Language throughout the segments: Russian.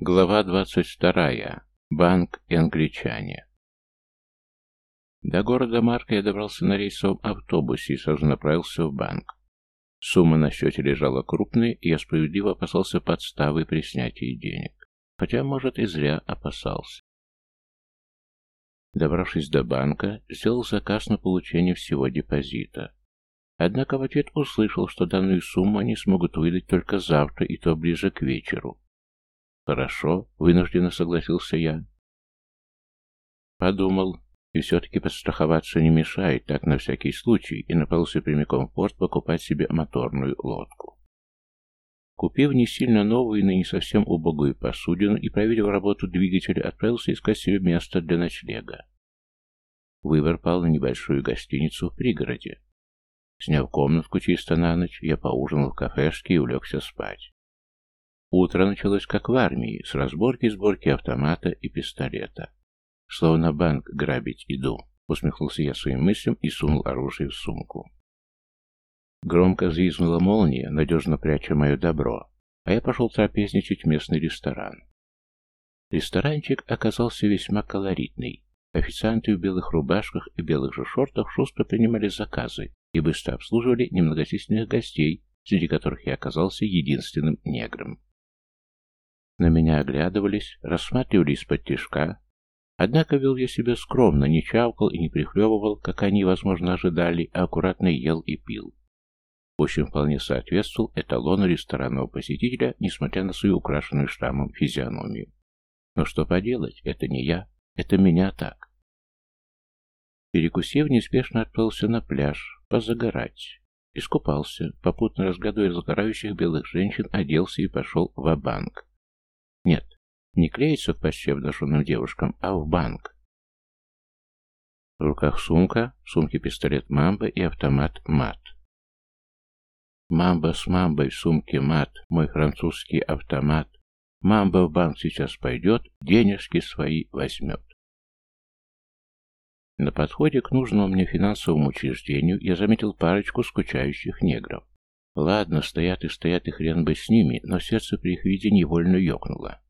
Глава 22. Банк и англичане. До города Марка я добрался на рейсовом автобусе и сразу направился в банк. Сумма на счете лежала крупная, и я справедливо опасался подставы при снятии денег. Хотя, может, и зря опасался. Добравшись до банка, сделал заказ на получение всего депозита. Однако в ответ услышал, что данную сумму они смогут выдать только завтра, и то ближе к вечеру. «Хорошо», — вынужденно согласился я. Подумал, и все-таки подстраховаться не мешает, так на всякий случай, и направился прямиком в порт покупать себе моторную лодку. Купив не сильно новую, но не совсем убогую посудину и проверив работу двигателя, отправился искать себе место для ночлега. Выбор пал на небольшую гостиницу в пригороде. Сняв комнатку чисто на ночь, я поужинал в кафешке и улегся спать. Утро началось как в армии, с разборки и сборки автомата и пистолета. Словно банк грабить иду, усмехнулся я своим мыслям и сунул оружие в сумку. Громко звизнула молния, надежно пряча мое добро, а я пошел трапезничать в местный ресторан. Ресторанчик оказался весьма колоритный. Официанты в белых рубашках и белых же шортах шустро принимали заказы и быстро обслуживали немногочисленных гостей, среди которых я оказался единственным негром. На меня оглядывались, рассматривали из-под тишка. Однако вел я себя скромно, не чавкал и не прихлебывал, как они, возможно, ожидали, а аккуратно ел и пил. В общем, вполне соответствовал эталону ресторанного посетителя, несмотря на свою украшенную штаммом физиономию. Но что поделать, это не я, это меня так. Перекусив, неспешно отправился на пляж, позагорать. Искупался, попутно разгадывая загорающих белых женщин, оделся и пошел в банк нет, не клеится к почти обнаженным девушкам, а в банк. В руках сумка, в сумке пистолет Мамба и автомат Мат. Мамба с Мамбой в сумке Мат, мой французский автомат. Мамба в банк сейчас пойдет, денежки свои возьмет. На подходе к нужному мне финансовому учреждению я заметил парочку скучающих негров. Ладно, стоят и стоят, и хрен бы с ними, но сердце при их виде невольно ёкнуло.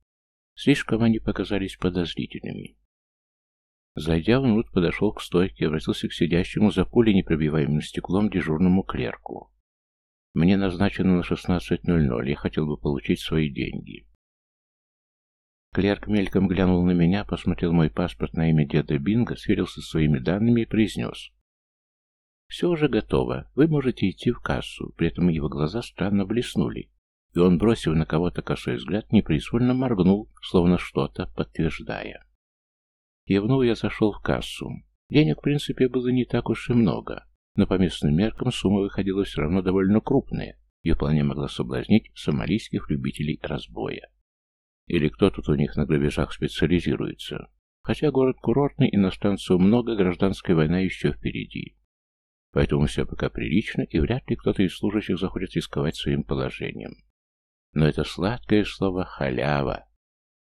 Слишком они показались подозрительными. Зайдя внутрь, подошел к стойке и обратился к сидящему за пулей непробиваемым стеклом дежурному клерку. «Мне назначено на 16.00, я хотел бы получить свои деньги». Клерк мельком глянул на меня, посмотрел мой паспорт на имя деда Бинга, сверился своими данными и произнес. «Все уже готово. Вы можете идти в кассу». При этом его глаза странно блеснули. И он, бросив на кого-то косой взгляд, непроизвольно моргнул, словно что-то подтверждая. Кивнув, я зашел в кассу. Денег, в принципе, было не так уж и много, но по местным меркам сумма выходила все равно довольно крупная и вполне могла соблазнить сомалийских любителей разбоя. Или кто тут у них на грабежах специализируется. Хотя город курортный, иностранцев много, гражданская война еще впереди. Поэтому все пока прилично, и вряд ли кто-то из служащих захочет рисковать своим положением. Но это сладкое слово «халява».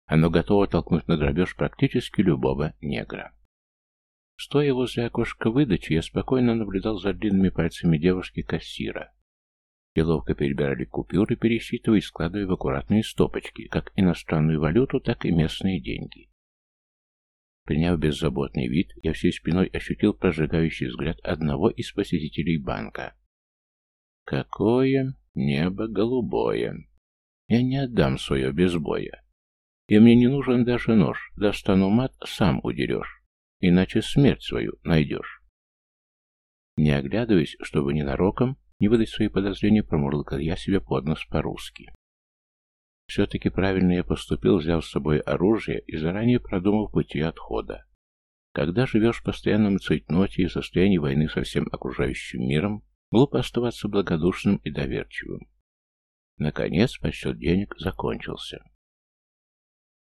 Оно готово толкнуть на грабеж практически любого негра. Стоя возле окошка выдачи, я спокойно наблюдал за длинными пальцами девушки-кассира. И ловко перебирали купюры, пересчитывая и складывая в аккуратные стопочки, как иностранную валюту, так и местные деньги. Приняв беззаботный вид, я всей спиной ощутил прожигающий взгляд одного из посетителей банка. Какое небо голубое! Я не отдам свое без боя. И мне не нужен даже нож, достану мат, сам удерешь, иначе смерть свою найдешь. Не оглядываясь, чтобы ненароком не выдать свои подозрения, промурлыкал я себе под нос по-русски. Все-таки правильно я поступил, взяв с собой оружие и заранее продумав пути отхода. Когда живешь в постоянном цейтноте и состоянии войны со всем окружающим миром, глупо оставаться благодушным и доверчивым. Наконец, подсчет денег закончился.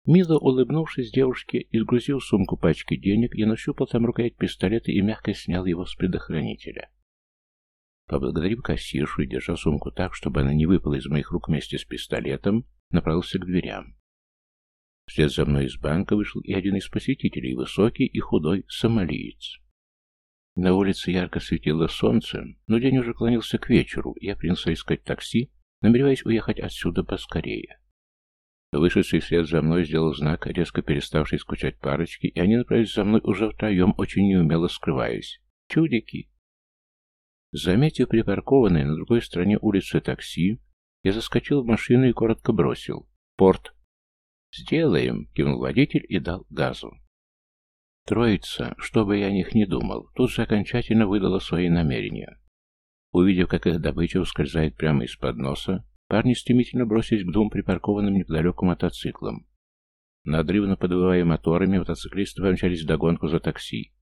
Мило улыбнувшись девушке, изгрузил сумку пачки денег, я нащупал там рукоять пистолета и мягко снял его с предохранителя. Поблагодарив кассиршу и держа сумку так, чтобы она не выпала из моих рук вместе с пистолетом, направился к дверям. Вслед за мной из банка вышел и один из посетителей, высокий и худой сомалиец. На улице ярко светило солнце, но день уже клонился к вечеру, я принялся искать такси, намереваясь уехать отсюда поскорее. Вышедший вслед за мной сделал знак, резко переставший скучать парочки, и они направились за мной уже втроем, очень неумело скрываясь. Чудики! Заметив припаркованное на другой стороне улицы такси, я заскочил в машину и коротко бросил. «Порт!» «Сделаем!» — кивнул водитель и дал газу. Троица, что бы я о них ни думал, тут же окончательно выдала свои намерения. Увидев, как их добыча ускользает прямо из-под носа, парни стремительно бросились к двум припаркованным неподалеку мотоциклам. Надрывно подвывая моторами, мотоциклисты помчались догонку за такси.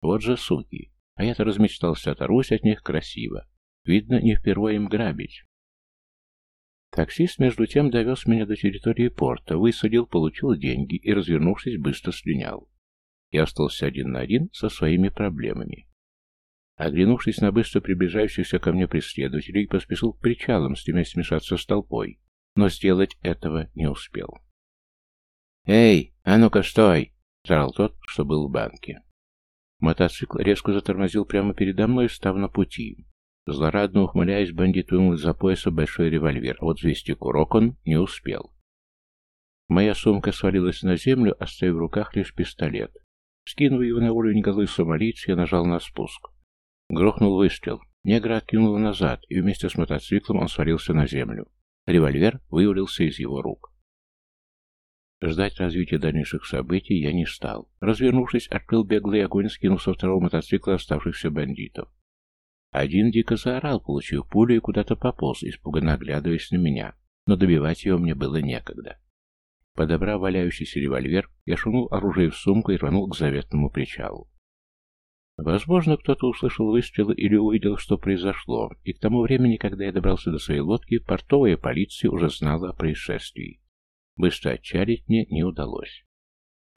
Вот же суки. А я-то размечтался, оторвусь от них красиво. Видно, не впервые им грабить. Таксист, между тем, довез меня до территории порта, высадил, получил деньги и, развернувшись, быстро слинял. Я остался один на один со своими проблемами. Оглянувшись на быстро приближающихся ко мне преследователей, поспешил к причалам, стремясь смешаться с толпой, но сделать этого не успел. «Эй, а ну-ка, стой!» — заорал тот, что был в банке. Мотоцикл резко затормозил прямо передо мной, став на пути. Злорадно ухмыляясь, бандит вынул из-за пояса большой револьвер, а вот взвести курок он не успел. Моя сумка свалилась на землю, оставив в руках лишь пистолет. Скинув его на уровень головы сомалийца, я нажал на спуск. Грохнул выстрел. Негра откинуло назад, и вместе с мотоциклом он свалился на землю. Револьвер вывалился из его рук. Ждать развития дальнейших событий я не стал. Развернувшись, открыл беглый огонь, скинув со второго мотоцикла оставшихся бандитов. Один дико заорал, получив пулю, и куда-то пополз, испуганно оглядываясь на меня, но добивать его мне было некогда. Подобрав валяющийся револьвер, я шунул оружие в сумку и рванул к заветному причалу. Возможно, кто-то услышал выстрелы или увидел, что произошло, и к тому времени, когда я добрался до своей лодки, портовая полиция уже знала о происшествии. Быстро отчалить мне не удалось.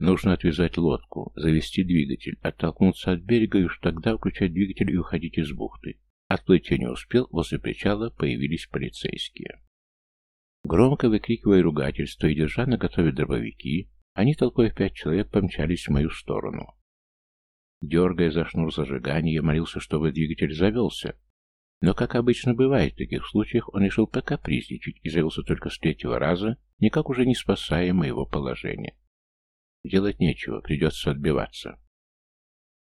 Нужно отвязать лодку, завести двигатель, оттолкнуться от берега и уж тогда включать двигатель и уходить из бухты. Отплыть я не успел, возле причала появились полицейские. Громко выкрикивая ругательство и держа на готове дробовики, они толпой в пять человек помчались в мою сторону. Дергая за шнур зажигания, я молился, чтобы двигатель завелся. Но, как обычно бывает в таких случаях, он решил покапризничать и завелся только с третьего раза, никак уже не спасая моего положения. Делать нечего, придется отбиваться.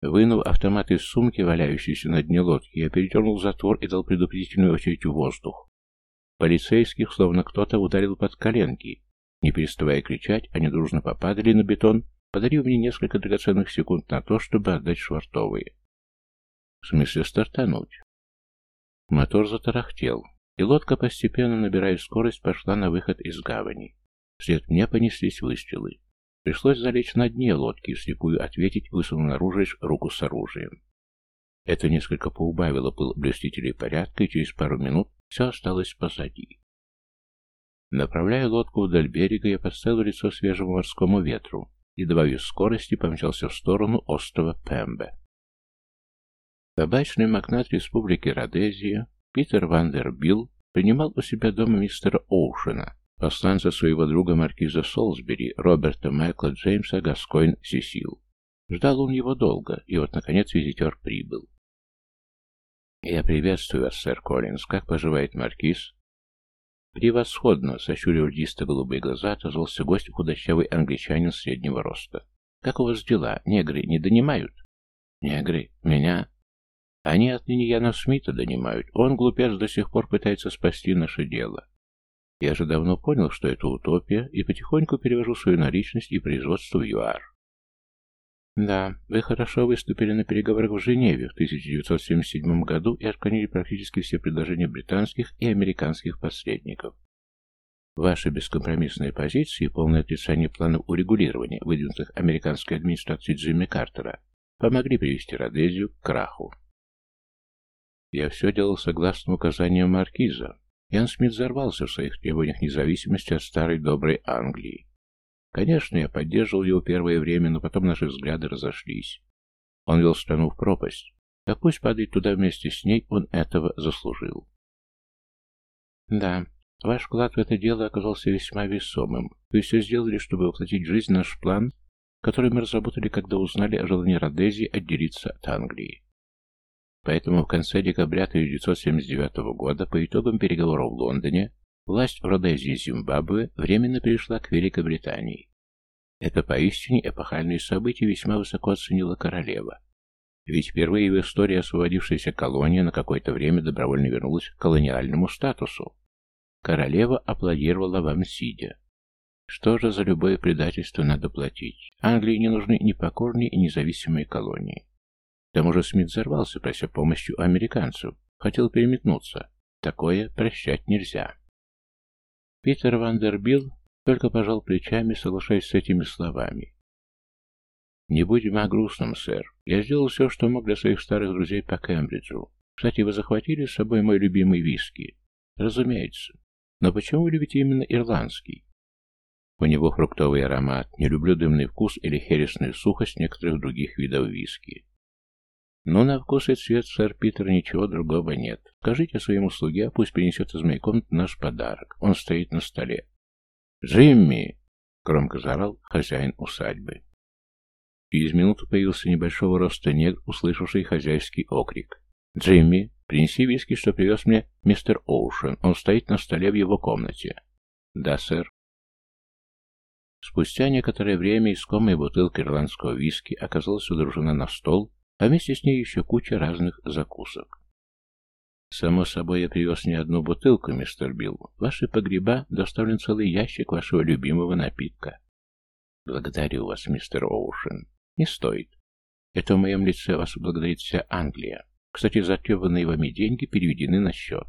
Вынув автомат из сумки, валяющейся на дне лодки, я передернул затвор и дал предупредительную очередь в воздух. Полицейских словно кто-то ударил под коленки. Не переставая кричать, они дружно попадали на бетон подарив мне несколько драгоценных секунд на то, чтобы отдать швартовые. В смысле стартануть. Мотор затарахтел, и лодка, постепенно набирая скорость, пошла на выход из гавани. Вслед мне понеслись выстрелы. Пришлось залечь на дне лодки и вслепую ответить, высунув наружу руку с оружием. Это несколько поубавило пыл блюстителей порядка, и через пару минут все осталось позади. Направляя лодку вдоль берега, я подставил лицо свежему морскому ветру, и, добавив скорости, помчался в сторону острова Пембе. Табачный магнат Республики Родезия Питер Вандербилл принимал у себя дома мистера Оушена, посланца своего друга маркиза Солсбери, Роберта Майкла Джеймса Гаскойн Сесил. Ждал он его долго, и вот, наконец, визитер прибыл. «Я приветствую вас, сэр Коллинз. Как поживает маркиз?» «Превосходно!» — сощурив льдисто-голубые глаза, отозвался гость худощавый англичанин среднего роста. «Как у вас дела? Негры не донимают?» «Негры? Меня?» «Они отныне Яна Смита донимают. Он, глупец, до сих пор пытается спасти наше дело. Я же давно понял, что это утопия, и потихоньку перевожу свою наличность и производство в ЮАР. Да, вы хорошо выступили на переговорах в Женеве в 1977 году и отклонили практически все предложения британских и американских посредников. Ваши бескомпромиссные позиции и полное отрицание планов урегулирования, выдвинутых американской администрацией Джимми Картера, помогли привести Родезию к краху. Я все делал согласно указаниям Маркиза. Ян Смит взорвался в своих требованиях независимости от старой доброй Англии. Конечно, я поддерживал его первое время, но потом наши взгляды разошлись. Он вел страну в пропасть. Так пусть падает туда вместе с ней, он этого заслужил. Да, ваш вклад в это дело оказался весьма весомым. Вы все сделали, чтобы воплотить в жизнь наш план, который мы разработали, когда узнали о желании Родезии отделиться от Англии. Поэтому в конце декабря 1979 года, по итогам переговоров в Лондоне, власть в Родезии Зимбабве временно перешла к Великобритании. Это поистине эпохальные события весьма высоко оценила королева. Ведь впервые в истории освободившаяся колония на какое-то время добровольно вернулась к колониальному статусу. Королева аплодировала вам сидя. Что же за любое предательство надо платить? Англии не нужны непокорные и независимые колонии. К тому же Смит взорвался, прося помощи у американцев. Хотел переметнуться. Такое прощать нельзя. Питер Вандербилл только пожал плечами, соглашаясь с этими словами. «Не будем о грустном, сэр. Я сделал все, что мог для своих старых друзей по Кембриджу. Кстати, вы захватили с собой мой любимый виски?» «Разумеется. Но почему вы любите именно ирландский?» У него фруктовый аромат, не люблю дымный вкус или хересную сухость некоторых других видов виски. Но на вкус и цвет, сэр Питер, ничего другого нет. Скажите своему слуге, пусть принесет из моей комнаты наш подарок. Он стоит на столе. «Джимми!» — громко заорал хозяин усадьбы. Через минуту появился небольшого роста негр, услышавший хозяйский окрик. «Джимми, принеси виски, что привез мне мистер Оушен. Он стоит на столе в его комнате». «Да, сэр». Спустя некоторое время искомая бутылка ирландского виски оказалась удружена на стол, а вместе с ней еще куча разных закусок. «Само собой, я привез не одну бутылку, мистер Билл. Ваши погреба доставлен целый ящик вашего любимого напитка». «Благодарю вас, мистер Оушен. Не стоит. Это в моем лице вас благодарит вся Англия. Кстати, затребованные вами деньги переведены на счет.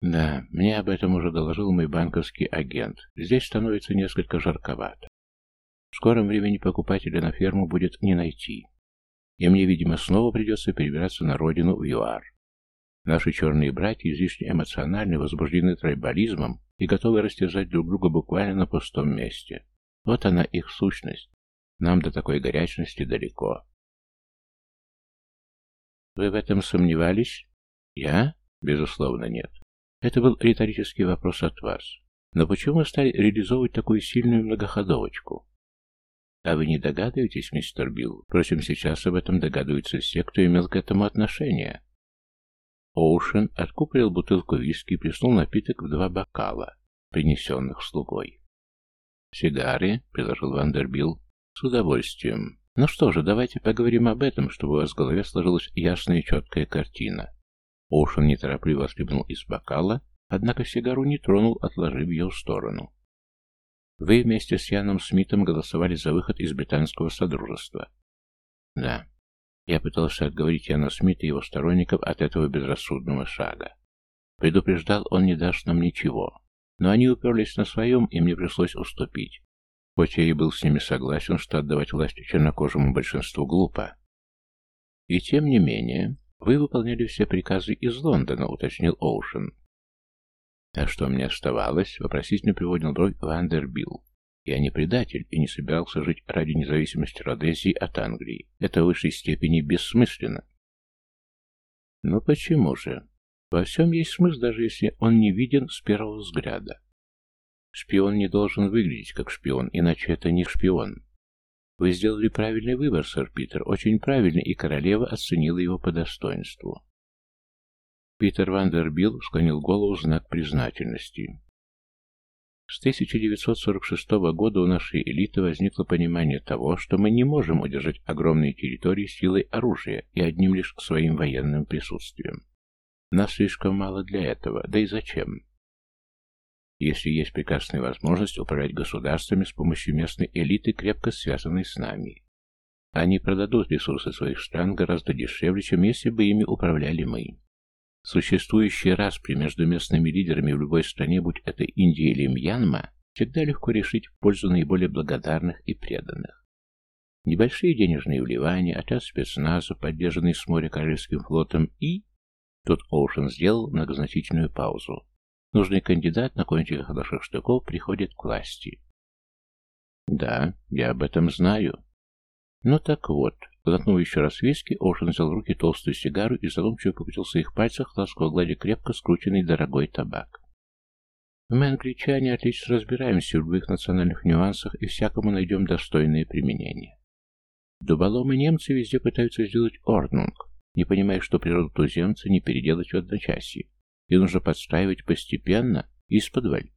Да, мне об этом уже доложил мой банковский агент. Здесь становится несколько жарковато. В скором времени покупателя на ферму будет не найти. И мне, видимо, снова придется перебираться на родину в ЮАР. Наши черные братья излишне эмоционально возбуждены трайбализмом и готовы растязать друг друга буквально на пустом месте. Вот она их сущность. Нам до такой горячности далеко. Вы в этом сомневались? Я? Безусловно, нет. Это был риторический вопрос от вас. Но почему вы стали реализовывать такую сильную многоходовочку? А вы не догадываетесь, мистер Билл? Впрочем, сейчас об этом догадываются все, кто имел к этому отношение. Оушен откупорил бутылку виски и плеснул напиток в два бокала, принесенных слугой. «Сигары?» — предложил Вандербилл. «С удовольствием. Ну что же, давайте поговорим об этом, чтобы у вас в голове сложилась ясная и четкая картина. Оушен неторопливо отхлебнул из бокала, однако сигару не тронул, отложив ее в сторону. «Вы вместе с Яном Смитом голосовали за выход из британского содружества». «Да». Я пытался отговорить Яна Смита и его сторонников от этого безрассудного шага. Предупреждал, он не даст нам ничего. Но они уперлись на своем, и мне пришлось уступить. Хоть я и был с ними согласен, что отдавать власть чернокожему большинству глупо. И тем не менее, «Вы выполняли все приказы из Лондона», — уточнил Оушен. «А что мне оставалось?» — вопросительно приводил бровь Вандербилл. «Я не предатель и не собирался жить ради независимости Родезии от Англии. Это в высшей степени бессмысленно». «Ну почему же? Во всем есть смысл, даже если он не виден с первого взгляда. Шпион не должен выглядеть как шпион, иначе это не шпион. Вы сделали правильный выбор, сэр Питер, очень правильный, и королева оценила его по достоинству. Питер Вандербилл склонил голову в знак признательности. С 1946 года у нашей элиты возникло понимание того, что мы не можем удержать огромные территории силой оружия и одним лишь своим военным присутствием. Нас слишком мало для этого, да и зачем? если есть прекрасная возможность управлять государствами с помощью местной элиты, крепко связанной с нами. Они продадут ресурсы своих стран гораздо дешевле, чем если бы ими управляли мы. Существующие распри между местными лидерами в любой стране, будь это Индия или Мьянма, всегда легко решить в пользу наиболее благодарных и преданных. Небольшие денежные вливания, отряд спецназа, поддержанный с моря Королевским флотом и... Тут Оушен сделал многозначительную паузу. Нужный кандидат на кончиках хороших штыков приходит к власти. Да, я об этом знаю. Ну так вот, глотнув еще раз виски, Оушен взял в руки толстую сигару и задумчиво покрутил в своих пальцах, ласково гладя крепко скрученный дорогой табак. Мы, англичане, отлично разбираемся в любых национальных нюансах и всякому найдем достойное применение. Дуболомы немцы везде пытаются сделать орднунг, не понимая, что природу туземца не переделать в одночасье и нужно подстраивать постепенно, из подваль.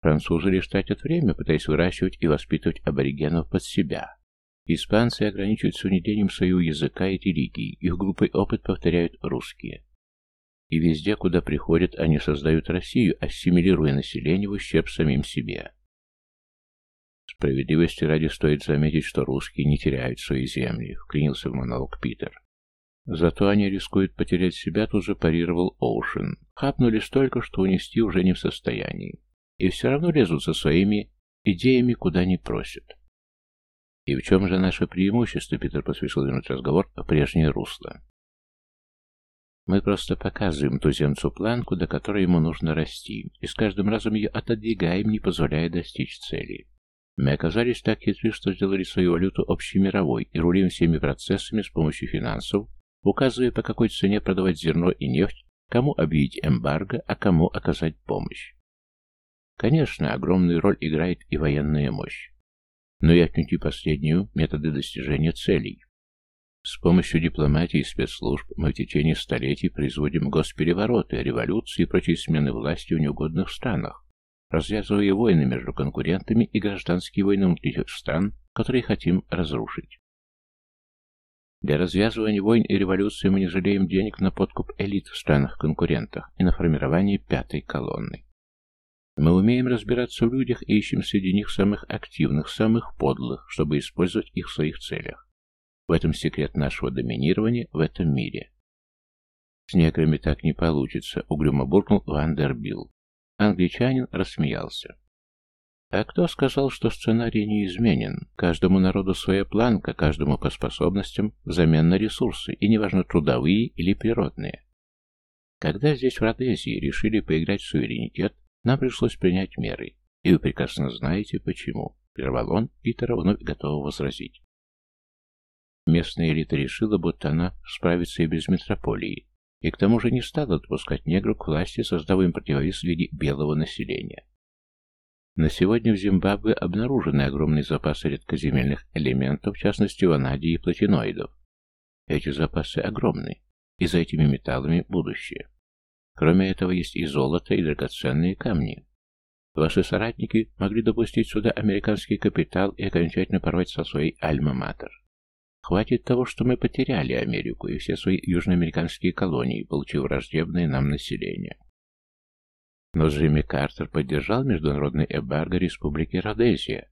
Французы лишь тратят время, пытаясь выращивать и воспитывать аборигенов под себя. Испанцы ограничиваются внедрением своего языка и религии, их глупый опыт повторяют русские. И везде, куда приходят, они создают Россию, ассимилируя население в ущерб самим себе. Справедливости ради стоит заметить, что русские не теряют свои земли, вклинился в монолог Питер. Зато они рискуют потерять себя, тут же парировал Оушен. Хапнули столько, что унести уже не в состоянии. И все равно лезут со своими идеями, куда не просят. И в чем же наше преимущество, Питер поспешил вернуть разговор в прежнее русло. Мы просто показываем туземцу планку, до которой ему нужно расти, и с каждым разом ее отодвигаем, не позволяя достичь цели. Мы оказались так хитры, что сделали свою валюту общемировой и рулим всеми процессами с помощью финансов, указывая, по какой цене продавать зерно и нефть, кому объявить эмбарго, а кому оказать помощь. Конечно, огромную роль играет и военная мощь, но и отнюдь и последнюю методы достижения целей. С помощью дипломатии и спецслужб мы в течение столетий производим госперевороты, революции и прочие смены власти в неугодных странах, развязывая войны между конкурентами и гражданские войны внутри тех стран, которые хотим разрушить. Для развязывания войн и революции мы не жалеем денег на подкуп элит в странах-конкурентах и на формирование пятой колонны. Мы умеем разбираться в людях и ищем среди них самых активных, самых подлых, чтобы использовать их в своих целях. В этом секрет нашего доминирования в этом мире. С неграми так не получится, угрюмо буркнул Вандербилл. Англичанин рассмеялся. А кто сказал, что сценарий не изменен? Каждому народу своя планка, каждому по способностям, взамен на ресурсы, и неважно, трудовые или природные. Когда здесь в Родезии решили поиграть в суверенитет, нам пришлось принять меры, и вы прекрасно знаете, почему. Прервал он, Питера вновь готова возразить. Местная элита решила, будто она справится и без метрополии, и к тому же не стала допускать негру к власти, создав им противовес в виде белого населения. На сегодня в Зимбабве обнаружены огромные запасы редкоземельных элементов, в частности ванадий и платиноидов. Эти запасы огромны, и за этими металлами будущее. Кроме этого, есть и золото, и драгоценные камни. Ваши соратники могли допустить сюда американский капитал и окончательно порвать со своей альма-матер. Хватит того, что мы потеряли Америку и все свои южноамериканские колонии, получив враждебное нам население. Но Джимми Картер поддержал международный эмбарго Республики Родезия.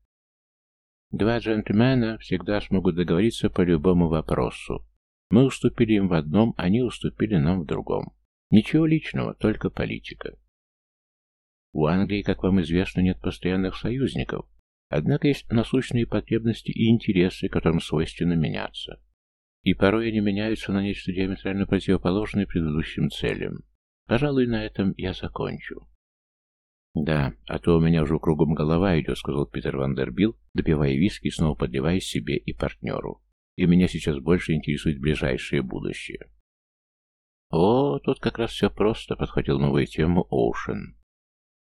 Два джентльмена всегда смогут договориться по любому вопросу. Мы уступили им в одном, они уступили нам в другом. Ничего личного, только политика. У Англии, как вам известно, нет постоянных союзников, Однако есть насущные потребности и интересы, которым свойственно меняться. И порой они меняются на нечто диаметрально противоположное предыдущим целям. Пожалуй, на этом я закончу. «Да, а то у меня уже кругом голова идет», — сказал Питер Вандербилл, допивая виски и снова подливая себе и партнеру. «И меня сейчас больше интересует ближайшее будущее». «О, тут как раз все просто», — подхватил новую тему Оушен.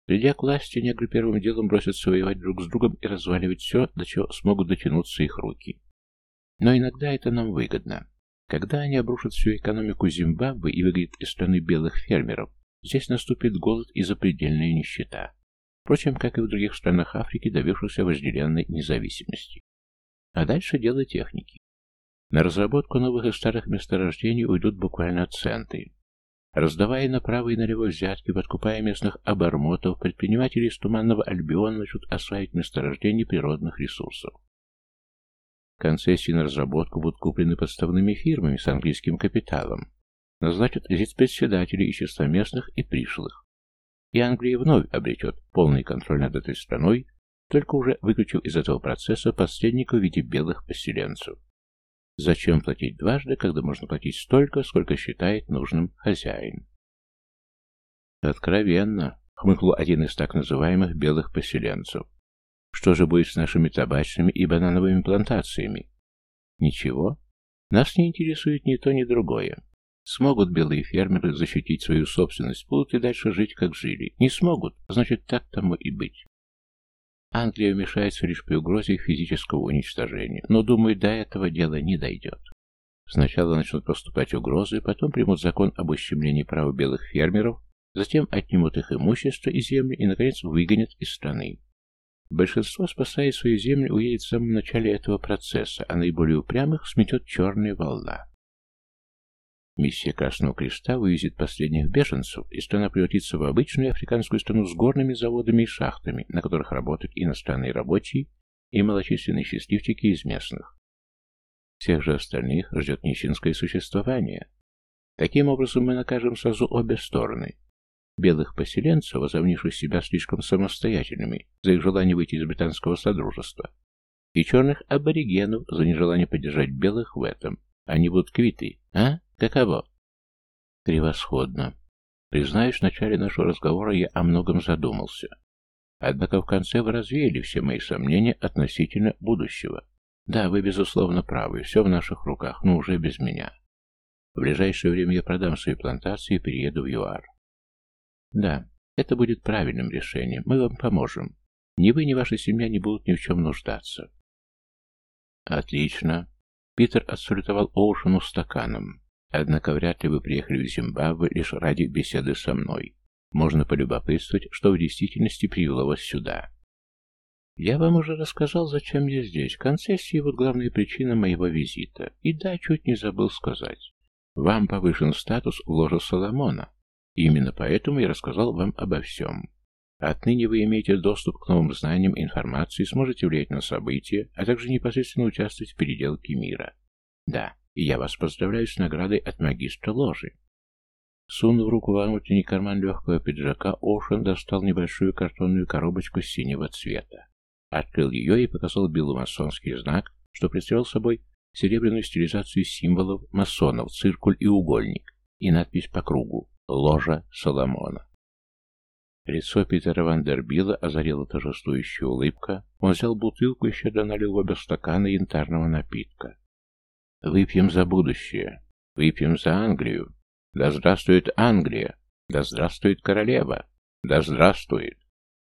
Придя к власти, негры первым делом бросятся воевать друг с другом и разваливать все, до чего смогут дотянуться их руки. Но иногда это нам выгодно. Когда они обрушат всю экономику Зимбабве и выгонят из страны белых фермеров, здесь наступит голод и запредельная нищета. Впрочем, как и в других странах Африки, добившихся вожделенной независимости. А дальше дело техники. На разработку новых и старых месторождений уйдут буквально центы. Раздавая направо и налево взятки, подкупая местных обормотов, предприниматели из Туманного Альбиона начнут осваивать месторождение природных ресурсов. Концессии на разработку будут куплены подставными фирмами с английским капиталом. Назначат вице-председателей из числа местных и пришлых. И Англия вновь обретет полный контроль над этой страной, только уже выключив из этого процесса посредника в виде белых поселенцев. Зачем платить дважды, когда можно платить столько, сколько считает нужным хозяин? Откровенно, хмыкнул один из так называемых белых поселенцев. Что же будет с нашими табачными и банановыми плантациями? Ничего. Нас не интересует ни то, ни другое. Смогут белые фермеры защитить свою собственность, будут и дальше жить, как жили. Не смогут, значит, так тому и быть. Англия вмешается лишь при угрозе физического уничтожения, но, думаю, до этого дела не дойдет. Сначала начнут поступать угрозы, потом примут закон об ущемлении прав белых фермеров, Затем отнимут их имущество и земли и, наконец, выгонят из страны. Большинство, спасая свою землю, уедет в самом начале этого процесса, а наиболее упрямых сметет черная волна. Миссия Красного Креста вывезет последних беженцев, и страна превратится в обычную африканскую страну с горными заводами и шахтами, на которых работают иностранные рабочие и малочисленные счастливчики из местных. Всех же остальных ждет нищенское существование. Таким образом мы накажем сразу обе стороны. Белых поселенцев, возомнивших себя слишком самостоятельными за их желание выйти из британского содружества, и черных аборигенов за нежелание поддержать белых в этом. Они будут квиты, а? Каково? Превосходно. Признаюсь, в начале нашего разговора я о многом задумался. Однако в конце вы развеяли все мои сомнения относительно будущего. Да, вы, безусловно, правы, все в наших руках, но уже без меня. В ближайшее время я продам свои плантации и перееду в ЮАР. Да, это будет правильным решением. Мы вам поможем. Ни вы, ни ваша семья не будут ни в чем нуждаться. Отлично. Питер отсалютовал Оушену стаканом. Однако вряд ли вы приехали в Зимбабве лишь ради беседы со мной. Можно полюбопытствовать, что в действительности привело вас сюда. Я вам уже рассказал, зачем я здесь. Концессии — вот главная причина моего визита. И да, чуть не забыл сказать. Вам повышен статус в ложе Соломона. И именно поэтому я рассказал вам обо всем. Отныне вы имеете доступ к новым знаниям и информации, сможете влиять на события, а также непосредственно участвовать в переделке мира. Да, и я вас поздравляю с наградой от магистра ложи. Сунув руку во внутренний карман легкого пиджака, Оушен достал небольшую картонную коробочку синего цвета. Открыл ее и показал Биллу масонский знак, что представлял собой серебряную стилизацию символов масонов, циркуль и угольник, и надпись по кругу «Ложа Соломона». Лицо Питера Вандербилла озарила торжествующая улыбка. Он взял бутылку и щедро налил в оба стакана янтарного напитка. «Выпьем за будущее. Выпьем за Англию. Да здравствует Англия! Да здравствует королева! Да здравствует!»